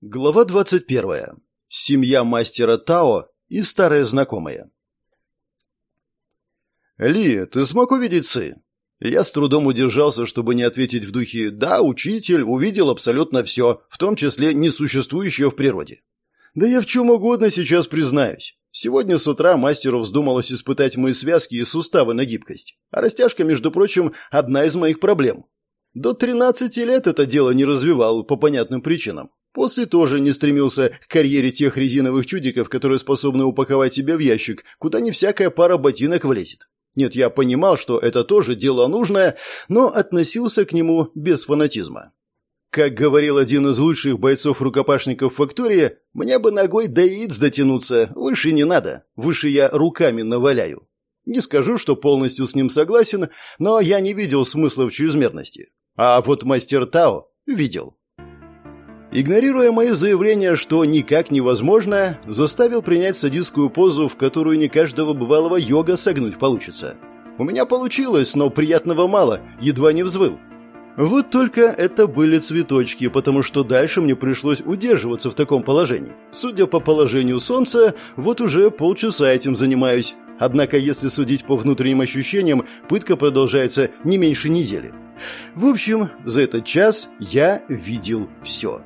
Глава 21. Семья мастера Тао и старые знакомые. «Ли, ты смог увидеть Цы?» Я с трудом удержался, чтобы не ответить в духе «Да, учитель увидел абсолютно все, в том числе несуществующее в природе». Да я в чем угодно сейчас признаюсь. Сегодня с утра мастеру вздумалось испытать мои связки и суставы на гибкость. А растяжка, между прочим, одна из моих проблем. До 13 лет это дело не развивал по понятным причинам. После тоже не стремился к карьере тех резиновых чудиков, которые способны упаковать себя в ящик, куда не всякая пара ботинок влезет. Нет, я понимал, что это тоже дело нужное, но относился к нему без фанатизма. Как говорил один из лучших бойцов-рукопашников фактории, мне бы ногой до яиц дотянуться, выше не надо, выше я руками наваляю. Не скажу, что полностью с ним согласен, но я не видел смысла в чрезмерности. А вот мастер Тао видел. Игнорируя мои заявления, что никак невозможно, заставил принять садистскую позу, в которую не каждого бывалого йога согнуть получится. У меня получилось, но приятного мало, едва не взвыл. Вот только это были цветочки, потому что дальше мне пришлось удерживаться в таком положении. Судя по положению солнца, вот уже полчаса этим занимаюсь. Однако, если судить по внутренним ощущениям, пытка продолжается не меньше недели. В общем, за этот час я видел все.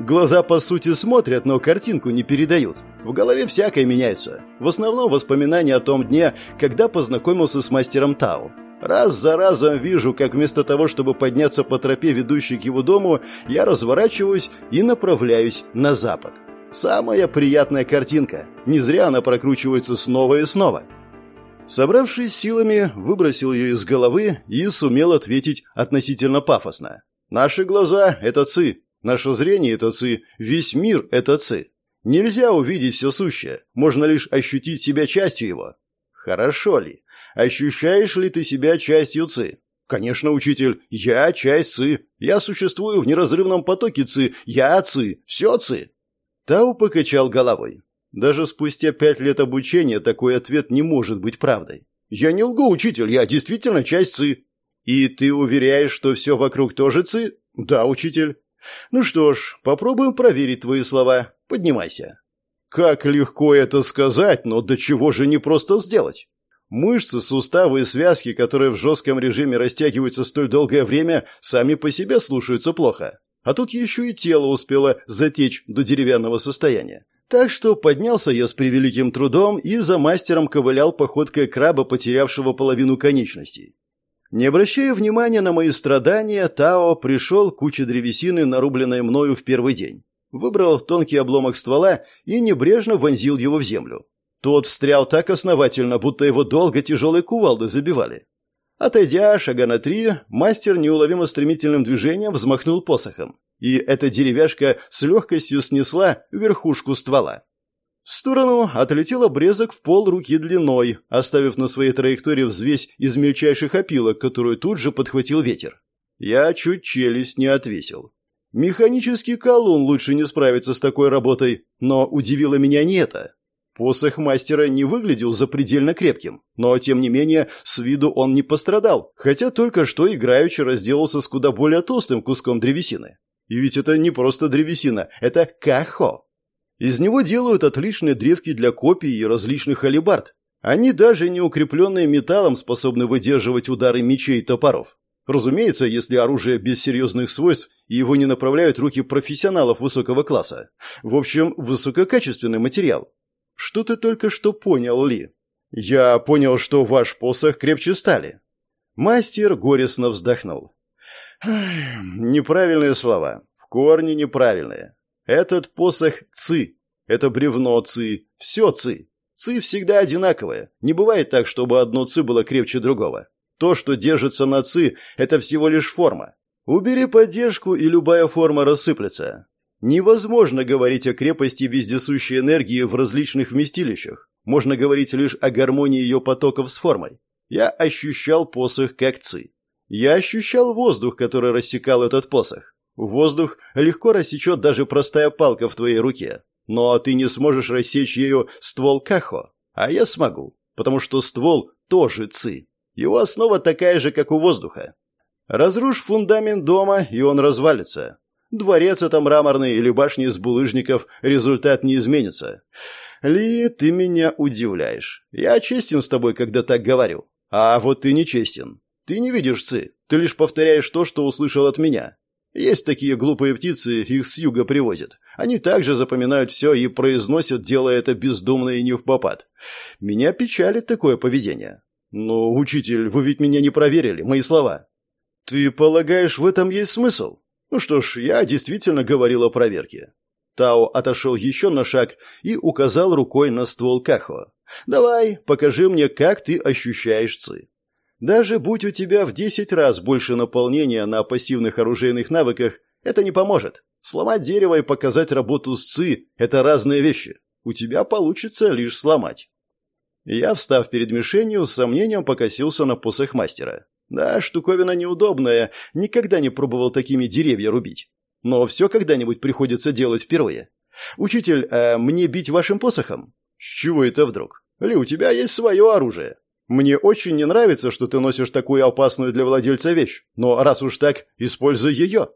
Глаза, по сути, смотрят, но картинку не передают. В голове всякое меняется. В основном воспоминания о том дне, когда познакомился с мастером Тау. Раз за разом вижу, как вместо того, чтобы подняться по тропе, ведущей к его дому, я разворачиваюсь и направляюсь на запад. Самая приятная картинка. Не зря она прокручивается снова и снова. Собравшись силами, выбросил ее из головы и сумел ответить относительно пафосно. «Наши глаза — это ци, Наше зрение – это ци, весь мир – это ци. Нельзя увидеть все сущее, можно лишь ощутить себя частью его. Хорошо ли? Ощущаешь ли ты себя частью ци? Конечно, учитель, я часть ци. Я существую в неразрывном потоке ци. Я ци. Все ци. Тау покачал головой. Даже спустя пять лет обучения такой ответ не может быть правдой. Я не лгу, учитель, я действительно часть ци. И ты уверяешь, что все вокруг тоже ци? Да, учитель. Ну что ж, попробуем проверить твои слова. Поднимайся. Как легко это сказать, но до чего же не просто сделать? Мышцы, суставы и связки, которые в жестком режиме растягиваются столь долгое время, сами по себе слушаются плохо. А тут еще и тело успело затечь до деревянного состояния. Так что поднялся я с превеликим трудом и за мастером ковылял походкой краба, потерявшего половину конечностей. Не обращая внимания на мои страдания, Тао пришел к куче древесины, нарубленной мною в первый день. Выбрал тонкий обломок ствола и небрежно вонзил его в землю. Тот встрял так основательно, будто его долго тяжелой кувалды забивали. Отойдя шага на три, мастер неуловимо стремительным движением взмахнул посохом, и эта деревяшка с легкостью снесла верхушку ствола. В сторону отлетел обрезок в пол руки длиной, оставив на своей траектории взвесь из мельчайших опилок, которую тут же подхватил ветер. Я чуть челюсть не отвесил. Механический колун лучше не справится с такой работой, но удивило меня не это. Посох мастера не выглядел запредельно крепким, но, тем не менее, с виду он не пострадал, хотя только что играючи разделался с куда более толстым куском древесины. И ведь это не просто древесина, это кахо. Из него делают отличные древки для копий и различных алебард. Они даже не укрепленные металлом способны выдерживать удары мечей и топоров. Разумеется, если оружие без серьезных свойств, и его не направляют руки профессионалов высокого класса. В общем, высококачественный материал. Что ты только что понял, Ли? Я понял, что ваш посох крепче стали. Мастер горестно вздохнул. Неправильные слова. В корне неправильные. Этот посох ци. Это бревно ци. Все ци. Ци всегда одинаковое. Не бывает так, чтобы одно ци было крепче другого. То, что держится на ци, это всего лишь форма. Убери поддержку, и любая форма рассыплется. Невозможно говорить о крепости вездесущей энергии в различных вместилищах. Можно говорить лишь о гармонии ее потоков с формой. Я ощущал посох как ци. Я ощущал воздух, который рассекал этот посох. Воздух легко рассечет даже простая палка в твоей руке. Но ты не сможешь рассечь ею ствол кахо. А я смогу, потому что ствол тоже ци. Его основа такая же, как у воздуха. Разрушь фундамент дома, и он развалится. Дворец это мраморный или башни из булыжников, результат не изменится. Ли, ты меня удивляешь. Я честен с тобой, когда так говорю. А вот ты не честен. Ты не видишь Ци, ты лишь повторяешь то, что услышал от меня. Есть такие глупые птицы, их с юга привозят. Они также запоминают все и произносят, делая это бездумно и не в попад. Меня печалит такое поведение. Но, учитель, вы ведь меня не проверили, мои слова. Ты полагаешь, в этом есть смысл? Ну что ж, я действительно говорил о проверке. Тао отошел еще на шаг и указал рукой на ствол Кахо. «Давай, покажи мне, как ты ощущаешь Ци. Даже будь у тебя в десять раз больше наполнения на пассивных оружейных навыках, это не поможет. Сломать дерево и показать работу с ЦИ – это разные вещи. У тебя получится лишь сломать. Я, встав перед мишенью, с сомнением покосился на посох мастера. Да, штуковина неудобная, никогда не пробовал такими деревья рубить. Но все когда-нибудь приходится делать впервые. Учитель, а мне бить вашим посохом? С чего это вдруг? Ли, у тебя есть свое оружие. Мне очень не нравится, что ты носишь такую опасную для владельца вещь, но раз уж так, используй ее».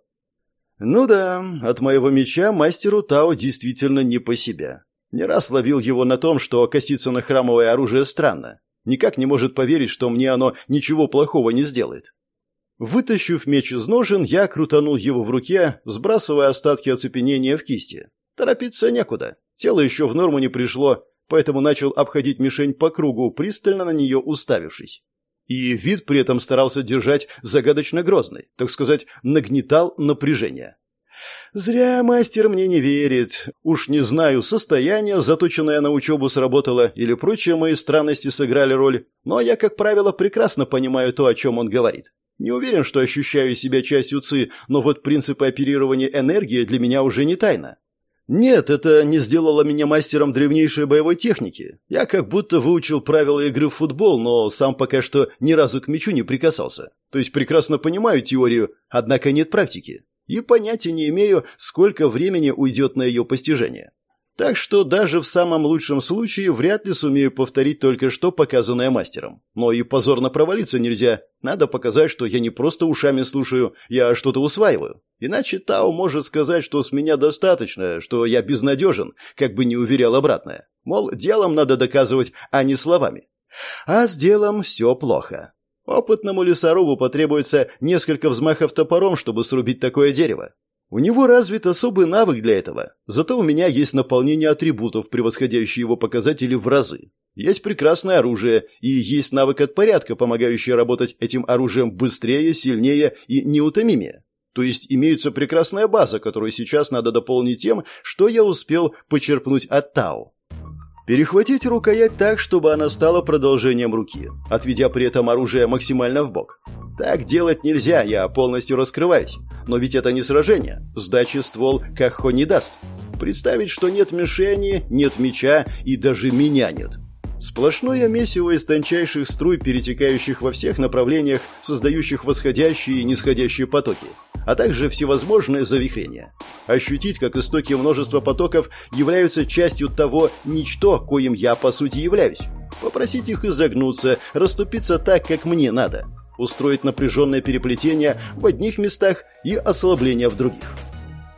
Ну да, от моего меча мастеру Тао действительно не по себе. Не раз ловил его на том, что коситься на храмовое оружие странно. Никак не может поверить, что мне оно ничего плохого не сделает. Вытащив меч из ножен, я крутанул его в руке, сбрасывая остатки оцепенения в кисти. Торопиться некуда. Тело еще в норму не пришло, поэтому начал обходить мишень по кругу, пристально на нее уставившись. И вид при этом старался держать загадочно грозный, так сказать, нагнетал напряжение. Зря мастер мне не верит. Уж не знаю, состояние, заточенное на учебу, сработало или прочие мои странности сыграли роль, но я, как правило, прекрасно понимаю то, о чем он говорит. Не уверен, что ощущаю себя частью ЦИ, но вот принципы оперирования энергии для меня уже не тайна. Нет, это не сделало меня мастером древнейшей боевой техники. Я как будто выучил правила игры в футбол, но сам пока что ни разу к мячу не прикасался. То есть прекрасно понимаю теорию, однако нет практики. И понятия не имею, сколько времени уйдет на ее постижение. Так что даже в самом лучшем случае вряд ли сумею повторить только что показанное мастером. Но и позорно провалиться нельзя. Надо показать, что я не просто ушами слушаю, я что-то усваиваю. Иначе Тао может сказать, что с меня достаточно, что я безнадежен, как бы не уверял обратное. Мол, делом надо доказывать, а не словами. А с делом все плохо. Опытному лесорубу потребуется несколько взмахов топором, чтобы срубить такое дерево. У него развит особый навык для этого, зато у меня есть наполнение атрибутов, превосходящие его показатели в разы. Есть прекрасное оружие и есть навык от порядка, помогающий работать этим оружием быстрее, сильнее и неутомимее. То есть имеется прекрасная база, которую сейчас надо дополнить тем, что я успел почерпнуть от Тао. Перехватить рукоять так, чтобы она стала продолжением руки, отведя при этом оружие максимально в бок. Так делать нельзя, я полностью раскрываюсь. Но ведь это не сражение. Сдачи ствол Кахо не даст. Представить, что нет мишени, нет меча и даже меня нет. Сплошное месиво из тончайших струй, перетекающих во всех направлениях, создающих восходящие и нисходящие потоки, а также всевозможные завихрения. Ощутить, как истоки множества потоков являются частью того ничто, коим я по сути являюсь. Попросить их изогнуться, расступиться так, как мне надо – устроить напряженное переплетение в одних местах и ослабление в других.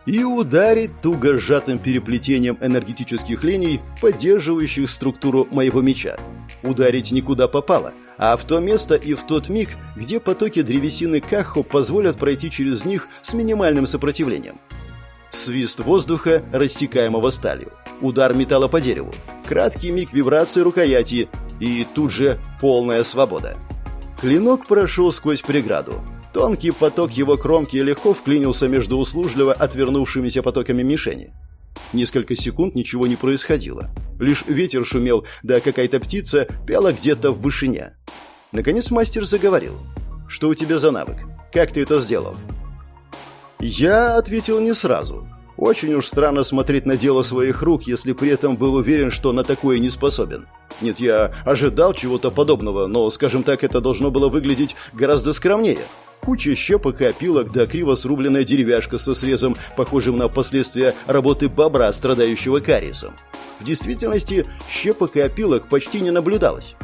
И ударить туго сжатым переплетением энергетических линий, поддерживающих структуру моего меча. Ударить никуда попало, а в то место и в тот миг, где потоки древесины Кахо позволят пройти через них с минимальным сопротивлением. Свист воздуха, рассекаемого сталью. Удар металла по дереву. Краткий миг вибрации рукояти. И тут же полная свобода. Клинок прошел сквозь преграду. Тонкий поток его кромки легко вклинился между услужливо отвернувшимися потоками мишени. Несколько секунд ничего не происходило. Лишь ветер шумел, да какая-то птица пела где-то в вышине. Наконец мастер заговорил. «Что у тебя за навык? Как ты это сделал?» Я ответил не сразу. Очень уж странно смотреть на дело своих рук, если при этом был уверен, что на такое не способен. Нет, я ожидал чего-то подобного, но, скажем так, это должно было выглядеть гораздо скромнее. Куча щепок и опилок, да криво срубленная деревяшка со срезом, похожим на последствия работы бобра, страдающего кариесом. В действительности щепок и опилок почти не наблюдалось.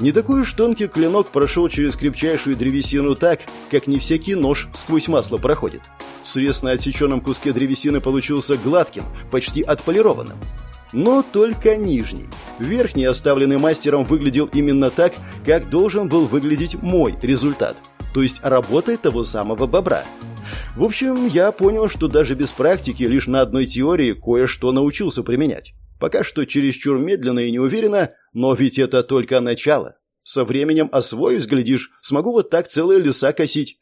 Не такой уж тонкий клинок прошел через крепчайшую древесину так, как не всякий нож сквозь масло проходит. Срез на отсеченном куске древесины получился гладким, почти отполированным. Но только нижний. Верхний, оставленный мастером, выглядел именно так, как должен был выглядеть мой результат. То есть работа того самого бобра. В общем, я понял, что даже без практики, лишь на одной теории, кое-что научился применять. Пока что чересчур медленно и неуверенно, но ведь это только начало. Со временем освоюсь, глядишь, смогу вот так целые леса косить.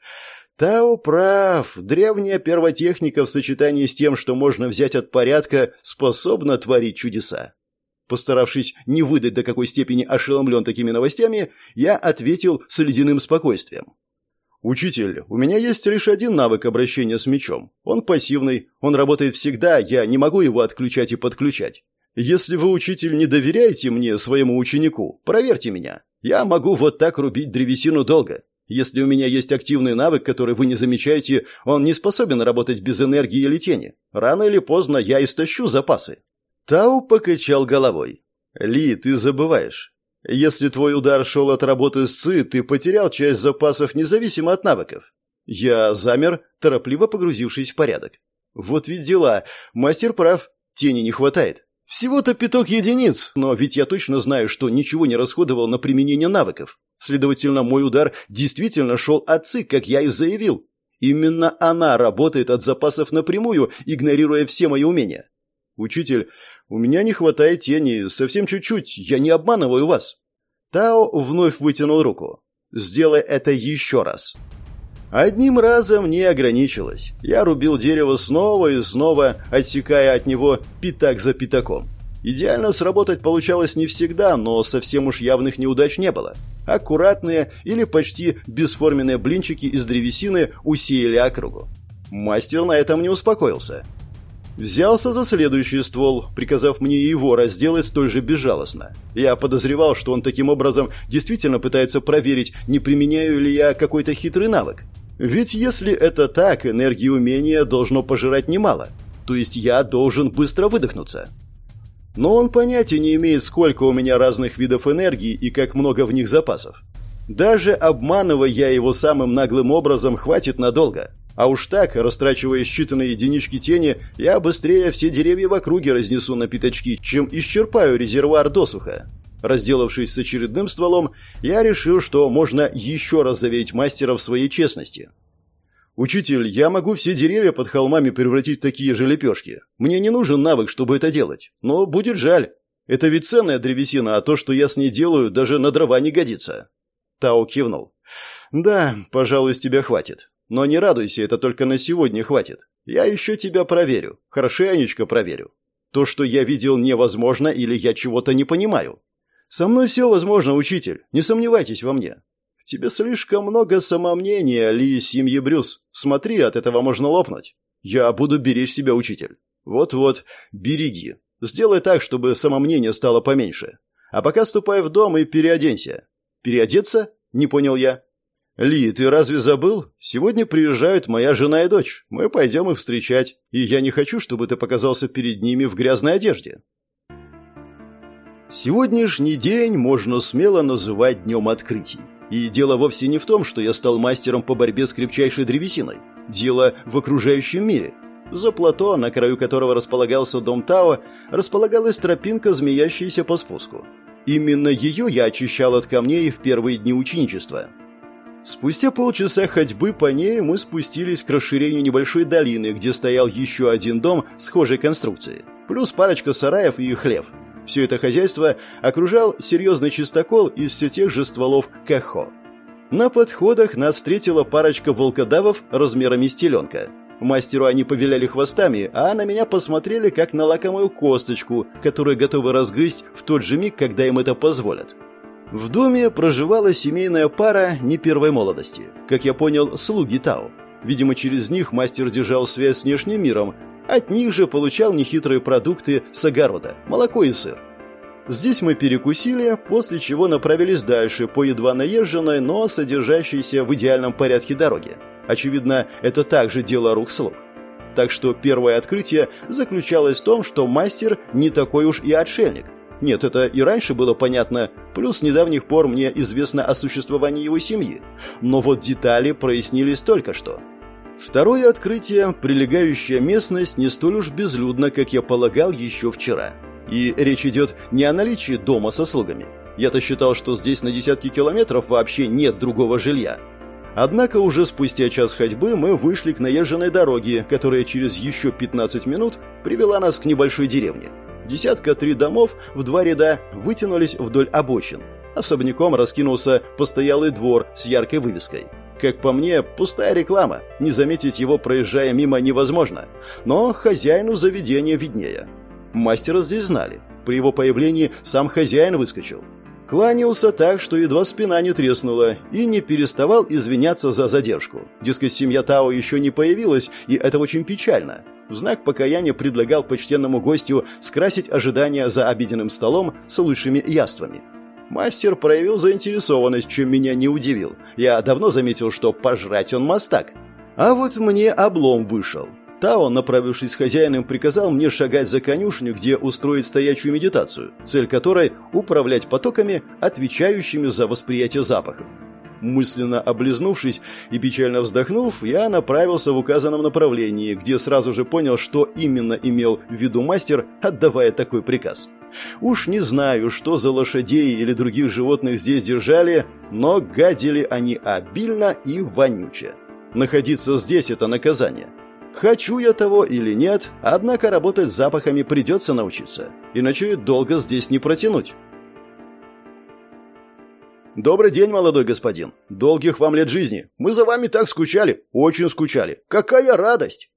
Тао прав. Древняя первотехника в сочетании с тем, что можно взять от порядка, способна творить чудеса. Постаравшись не выдать до какой степени ошеломлен такими новостями, я ответил с ледяным спокойствием. «Учитель, у меня есть лишь один навык обращения с мечом. Он пассивный, он работает всегда, я не могу его отключать и подключать. Если вы, учитель, не доверяете мне, своему ученику, проверьте меня. Я могу вот так рубить древесину долго. Если у меня есть активный навык, который вы не замечаете, он не способен работать без энергии или тени. Рано или поздно я истощу запасы». Тау покачал головой. «Ли, ты забываешь. Если твой удар шел от работы с ЦИ, ты потерял часть запасов независимо от навыков». Я замер, торопливо погрузившись в порядок. «Вот ведь дела. Мастер прав. Тени не хватает. Всего-то пяток единиц, но ведь я точно знаю, что ничего не расходовал на применение навыков. Следовательно, мой удар действительно шел от ЦИ, как я и заявил. Именно она работает от запасов напрямую, игнорируя все мои умения. Учитель, у меня не хватает тени, совсем чуть-чуть, я не обманываю вас. Тао вновь вытянул руку. Сделай это еще раз. Одним разом не ограничилось. Я рубил дерево снова и снова, отсекая от него пятак за пятаком. Идеально сработать получалось не всегда, но совсем уж явных неудач не было. Аккуратные или почти бесформенные блинчики из древесины усеяли округу. Мастер на этом не успокоился. Взялся за следующий ствол, приказав мне его разделать столь же безжалостно. Я подозревал, что он таким образом действительно пытается проверить, не применяю ли я какой-то хитрый навык. Ведь если это так, энергии умения должно пожирать немало. То есть я должен быстро выдохнуться. Но он понятия не имеет, сколько у меня разных видов энергии и как много в них запасов. Даже обманывая его самым наглым образом, хватит надолго. А уж так, растрачивая считанные единички тени, я быстрее все деревья в округе разнесу на пятачки, чем исчерпаю резервуар досуха. Разделавшись с очередным стволом, я решил, что можно еще раз заверить мастера в своей честности. «Учитель, я могу все деревья под холмами превратить в такие же лепешки. Мне не нужен навык, чтобы это делать. Но будет жаль. Это ведь ценная древесина, а то, что я с ней делаю, даже на дрова не годится». Тао кивнул. «Да, пожалуй, с тебя хватит. Но не радуйся, это только на сегодня хватит. Я еще тебя проверю. Хорошенечко проверю. То, что я видел, невозможно или я чего-то не понимаю. Со мной все возможно, учитель. Не сомневайтесь во мне тебе слишком много самомнения, Ли семьи Брюс. Смотри, от этого можно лопнуть. Я буду беречь себя, учитель. Вот-вот, береги. Сделай так, чтобы самомнение стало поменьше. А пока ступай в дом и переоденься. Переодеться? Не понял я. Ли, ты разве забыл? Сегодня приезжают моя жена и дочь. Мы пойдем их встречать. И я не хочу, чтобы ты показался перед ними в грязной одежде. Сегодняшний день можно смело называть днем открытий. И дело вовсе не в том, что я стал мастером по борьбе с крепчайшей древесиной. Дело в окружающем мире. За плато, на краю которого располагался дом Тао, располагалась тропинка, змеящаяся по спуску. Именно ее я очищал от камней в первые дни ученичества. Спустя полчаса ходьбы по ней мы спустились к расширению небольшой долины, где стоял еще один дом схожей конструкции, плюс парочка сараев и хлев – все это хозяйство окружал серьезный чистокол из все тех же стволов кахо. На подходах нас встретила парочка волкодавов размерами с теленка. Мастеру они повиляли хвостами, а на меня посмотрели как на лакомую косточку, которую готовы разгрызть в тот же миг, когда им это позволят. В доме проживала семейная пара не первой молодости. Как я понял, слуги Тао. Видимо, через них мастер держал связь с внешним миром, от них же получал нехитрые продукты с огорода, молоко и сыр. Здесь мы перекусили, после чего направились дальше по едва наезженной, но содержащейся в идеальном порядке дороге. Очевидно, это также дело рук слуг. Так что первое открытие заключалось в том, что мастер не такой уж и отшельник. Нет, это и раньше было понятно, плюс с недавних пор мне известно о существовании его семьи. Но вот детали прояснились только что. Второе открытие – прилегающая местность не столь уж безлюдна, как я полагал еще вчера. И речь идет не о наличии дома со слугами. Я-то считал, что здесь на десятки километров вообще нет другого жилья. Однако уже спустя час ходьбы мы вышли к наезженной дороге, которая через еще 15 минут привела нас к небольшой деревне. Десятка три домов в два ряда вытянулись вдоль обочин. Особняком раскинулся постоялый двор с яркой вывеской – как по мне, пустая реклама. Не заметить его, проезжая мимо, невозможно. Но хозяину заведения виднее. Мастера здесь знали. При его появлении сам хозяин выскочил. Кланялся так, что едва спина не треснула, и не переставал извиняться за задержку. Дескать, семья Тао еще не появилась, и это очень печально. В знак покаяния предлагал почтенному гостю скрасить ожидания за обеденным столом с лучшими яствами. Мастер проявил заинтересованность, чем меня не удивил. Я давно заметил, что пожрать он мастак. А вот мне облом вышел. Тао, направившись с хозяином, приказал мне шагать за конюшню, где устроить стоячую медитацию, цель которой – управлять потоками, отвечающими за восприятие запахов. Мысленно облизнувшись и печально вздохнув, я направился в указанном направлении, где сразу же понял, что именно имел в виду мастер, отдавая такой приказ. Уж не знаю, что за лошадей или других животных здесь держали, но гадили они обильно и вонюче. Находиться здесь – это наказание. Хочу я того или нет, однако работать с запахами придется научиться, иначе долго здесь не протянуть. «Добрый день, молодой господин. Долгих вам лет жизни. Мы за вами так скучали, очень скучали. Какая радость!»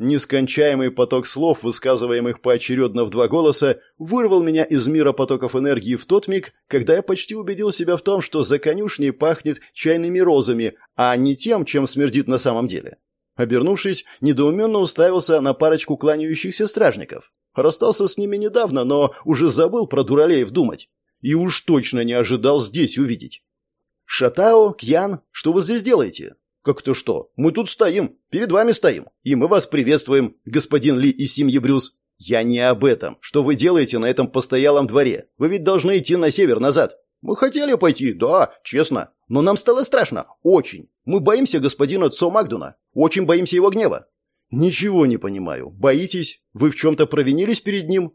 Нескончаемый поток слов, высказываемых поочередно в два голоса, вырвал меня из мира потоков энергии в тот миг, когда я почти убедил себя в том, что за конюшней пахнет чайными розами, а не тем, чем смердит на самом деле. Обернувшись, недоуменно уставился на парочку кланяющихся стражников. Расстался с ними недавно, но уже забыл про дуралеев думать. И уж точно не ожидал здесь увидеть. «Шатао, Кьян, что вы здесь делаете?» «Как то что? Мы тут стоим, перед вами стоим, и мы вас приветствуем, господин Ли из семьи Брюс». «Я не об этом. Что вы делаете на этом постоялом дворе? Вы ведь должны идти на север назад». «Мы хотели пойти, да, честно. Но нам стало страшно. Очень. Мы боимся господина Цо Магдуна. Очень боимся его гнева». «Ничего не понимаю. Боитесь? Вы в чем-то провинились перед ним?»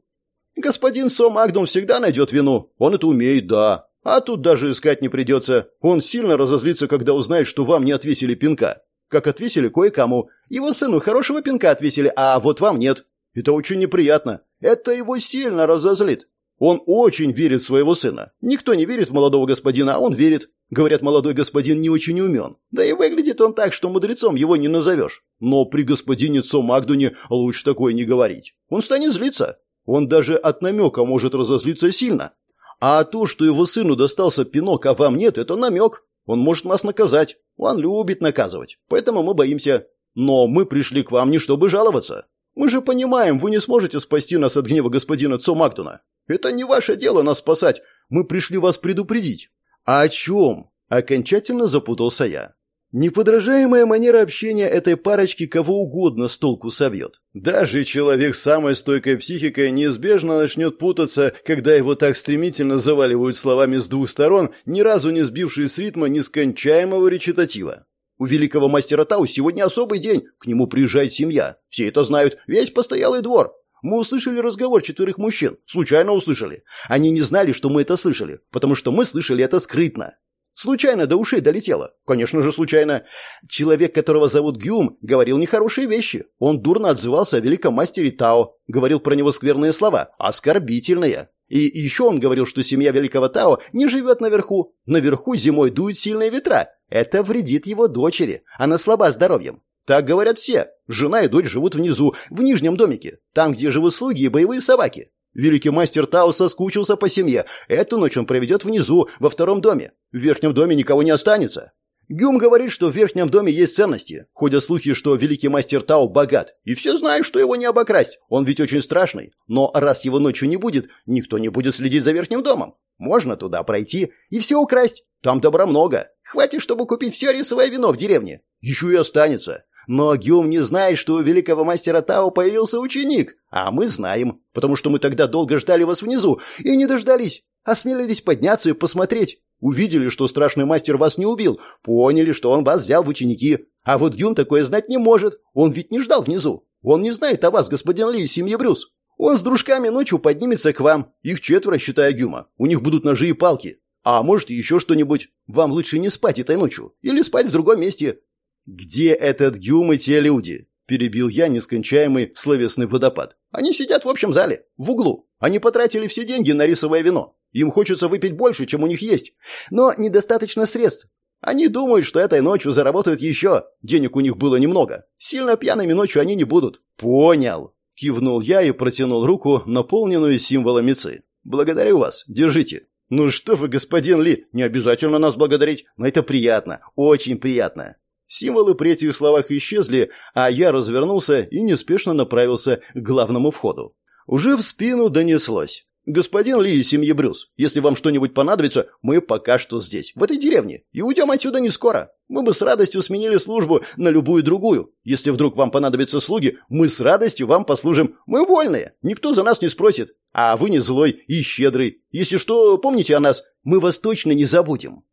«Господин Со Магдун всегда найдет вину. Он это умеет, да. А тут даже искать не придется. Он сильно разозлится, когда узнает, что вам не отвесили пинка. Как отвесили кое-кому. Его сыну хорошего пинка отвесили, а вот вам нет. Это очень неприятно. Это его сильно разозлит. Он очень верит в своего сына. Никто не верит в молодого господина, а он верит. Говорят, молодой господин не очень умен. Да и выглядит он так, что мудрецом его не назовешь. Но при господине Цо Магдуне лучше такое не говорить. Он станет злиться. Он даже от намека может разозлиться сильно. А то, что его сыну достался пинок, а вам нет, это намек. Он может нас наказать. Он любит наказывать. Поэтому мы боимся. Но мы пришли к вам не чтобы жаловаться. Мы же понимаем, вы не сможете спасти нас от гнева господина Цо Магдуна. Это не ваше дело нас спасать. Мы пришли вас предупредить. О чем? Окончательно запутался я. Неподражаемая манера общения этой парочки кого угодно с толку совьет. Даже человек с самой стойкой психикой неизбежно начнет путаться, когда его так стремительно заваливают словами с двух сторон, ни разу не сбившие с ритма нескончаемого речитатива. У великого мастера Тау сегодня особый день, к нему приезжает семья. Все это знают, весь постоялый двор. Мы услышали разговор четверых мужчин, случайно услышали. Они не знали, что мы это слышали, потому что мы слышали это скрытно. Случайно до ушей долетело. Конечно же, случайно. Человек, которого зовут Гюм, говорил нехорошие вещи. Он дурно отзывался о великом мастере Тао. Говорил про него скверные слова, оскорбительные. И еще он говорил, что семья великого Тао не живет наверху. Наверху зимой дуют сильные ветра. Это вредит его дочери. Она слаба здоровьем. Так говорят все. Жена и дочь живут внизу, в нижнем домике. Там, где живут слуги и боевые собаки. Великий мастер Тао соскучился по семье. Эту ночь он проведет внизу, во втором доме. В верхнем доме никого не останется. Гюм говорит, что в верхнем доме есть ценности. Ходят слухи, что великий мастер Тао богат. И все знают, что его не обокрасть. Он ведь очень страшный. Но раз его ночью не будет, никто не будет следить за верхним домом. Можно туда пройти и все украсть. Там добра много. Хватит, чтобы купить все рисовое вино в деревне. Еще и останется. Но Гюм не знает, что у великого мастера Тао появился ученик. А мы знаем, потому что мы тогда долго ждали вас внизу и не дождались. Осмелились подняться и посмотреть. Увидели, что страшный мастер вас не убил. Поняли, что он вас взял в ученики. А вот Гюм такое знать не может. Он ведь не ждал внизу. Он не знает о вас, господин Ли, семьи Брюс. Он с дружками ночью поднимется к вам. Их четверо, считая Гюма. У них будут ножи и палки. А может, еще что-нибудь. Вам лучше не спать этой ночью. Или спать в другом месте. Где этот Гюм и те люди? Перебил я нескончаемый словесный водопад. Они сидят в общем зале, в углу. Они потратили все деньги на рисовое вино. Им хочется выпить больше, чем у них есть. Но недостаточно средств. Они думают, что этой ночью заработают еще. Денег у них было немного. Сильно пьяными ночью они не будут. Понял. Кивнул я и протянул руку, наполненную символами ЦИ. «Благодарю вас. Держите». «Ну что вы, господин Ли, не обязательно нас благодарить, но это приятно, очень приятно». Символы при этих словах исчезли, а я развернулся и неспешно направился к главному входу. Уже в спину донеслось. «Господин Ли из семьи Брюс, если вам что-нибудь понадобится, мы пока что здесь, в этой деревне, и уйдем отсюда не скоро. Мы бы с радостью сменили службу на любую другую. Если вдруг вам понадобятся слуги, мы с радостью вам послужим. Мы вольные, никто за нас не спросит. А вы не злой и щедрый. Если что, помните о нас, мы вас точно не забудем».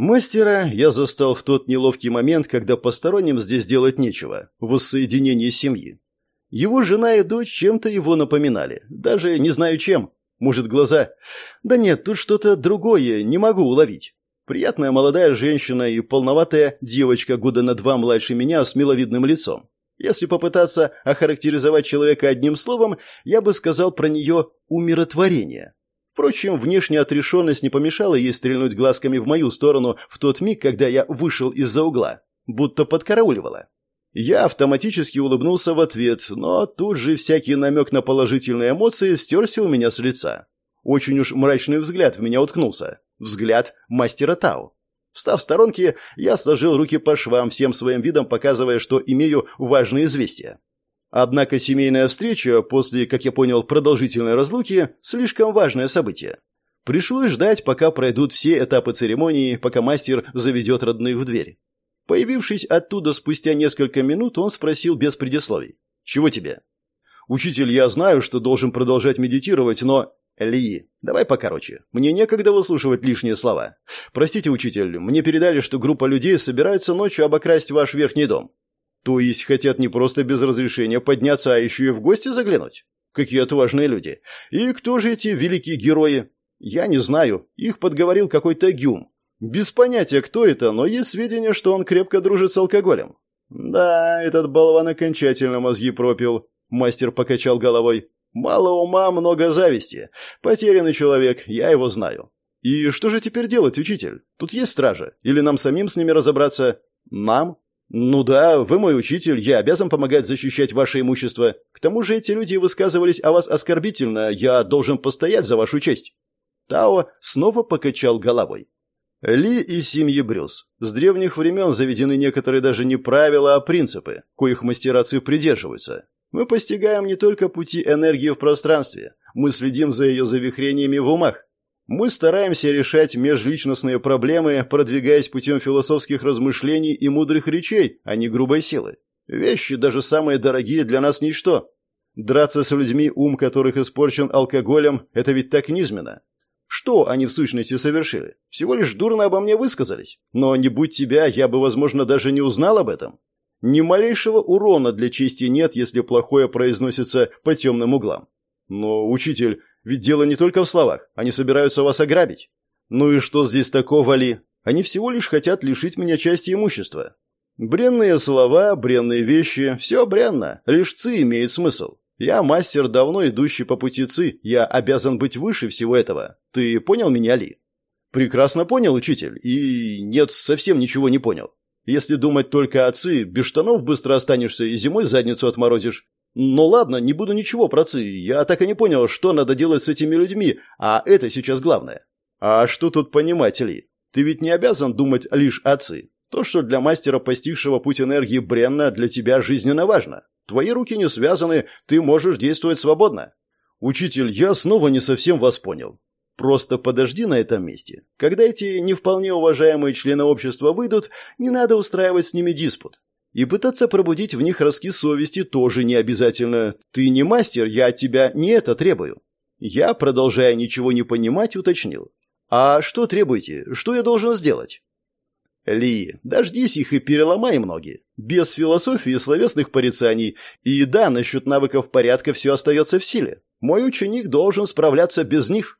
Мастера я застал в тот неловкий момент, когда посторонним здесь делать нечего, в воссоединении семьи. Его жена и дочь чем-то его напоминали. Даже не знаю чем. Может, глаза? Да нет, тут что-то другое, не могу уловить. Приятная молодая женщина и полноватая девочка года на два младше меня с миловидным лицом. Если попытаться охарактеризовать человека одним словом, я бы сказал про нее «умиротворение». Впрочем, внешняя отрешенность не помешала ей стрельнуть глазками в мою сторону в тот миг, когда я вышел из-за угла, будто подкарауливала. Я автоматически улыбнулся в ответ, но тут же всякий намек на положительные эмоции стерся у меня с лица. Очень уж мрачный взгляд в меня уткнулся. Взгляд мастера Тау. Встав в сторонке, я сложил руки по швам, всем своим видом показывая, что имею важные известия. Однако семейная встреча, после, как я понял, продолжительной разлуки, слишком важное событие. Пришлось ждать, пока пройдут все этапы церемонии, пока мастер заведет родных в дверь. Появившись оттуда спустя несколько минут, он спросил без предисловий. «Чего тебе?» «Учитель, я знаю, что должен продолжать медитировать, но...» «Ли, давай покороче. Мне некогда выслушивать лишние слова. Простите, учитель, мне передали, что группа людей собирается ночью обокрасть ваш верхний дом. То есть хотят не просто без разрешения подняться, а еще и в гости заглянуть? Какие отважные люди. И кто же эти великие герои? Я не знаю. Их подговорил какой-то Гюм. Без понятия, кто это, но есть сведения, что он крепко дружит с алкоголем. Да, этот болван окончательно мозги пропил. Мастер покачал головой. Мало ума, много зависти. Потерянный человек, я его знаю. И что же теперь делать, учитель? Тут есть стража? Или нам самим с ними разобраться? Нам? Ну да, вы мой учитель, я обязан помогать защищать ваше имущество. К тому же эти люди высказывались о вас оскорбительно, я должен постоять за вашу честь. Тао снова покачал головой. Ли и семьи Брюс. С древних времен заведены некоторые даже не правила, а принципы, коих мастера ЦИ придерживаются. Мы постигаем не только пути энергии в пространстве, мы следим за ее завихрениями в умах. Мы стараемся решать межличностные проблемы, продвигаясь путем философских размышлений и мудрых речей, а не грубой силы. Вещи, даже самые дорогие, для нас ничто. Драться с людьми, ум которых испорчен алкоголем, это ведь так низменно. Что они в сущности совершили? Всего лишь дурно обо мне высказались. Но не будь тебя, я бы, возможно, даже не узнал об этом. Ни малейшего урона для чести нет, если плохое произносится по темным углам. Но, учитель, ведь дело не только в словах. Они собираются вас ограбить. Ну и что здесь такого, Ли? Они всего лишь хотят лишить меня части имущества. Бренные слова, бренные вещи – все бренно. Лишь ци имеет смысл. Я мастер, давно идущий по пути ЦИ. Я обязан быть выше всего этого. Ты понял меня, Ли? Прекрасно понял, учитель. И нет, совсем ничего не понял. Если думать только о ЦИ, без штанов быстро останешься и зимой задницу отморозишь. Ну ладно, не буду ничего про ЦИ. Я так и не понял, что надо делать с этими людьми, а это сейчас главное. А что тут понимать, Ли? Ты ведь не обязан думать лишь о ЦИ. То, что для мастера, постигшего путь энергии бренно, для тебя жизненно важно. Твои руки не связаны, ты можешь действовать свободно. Учитель, я снова не совсем вас понял. Просто подожди на этом месте. Когда эти не вполне уважаемые члены общества выйдут, не надо устраивать с ними диспут. И пытаться пробудить в них ростки совести тоже не обязательно. Ты не мастер, я от тебя не это требую. Я, продолжая ничего не понимать, уточнил. А что требуете? Что я должен сделать? Ли, дождись их и переломай ноги. Без философии и словесных порицаний. И да, насчет навыков порядка все остается в силе. Мой ученик должен справляться без них.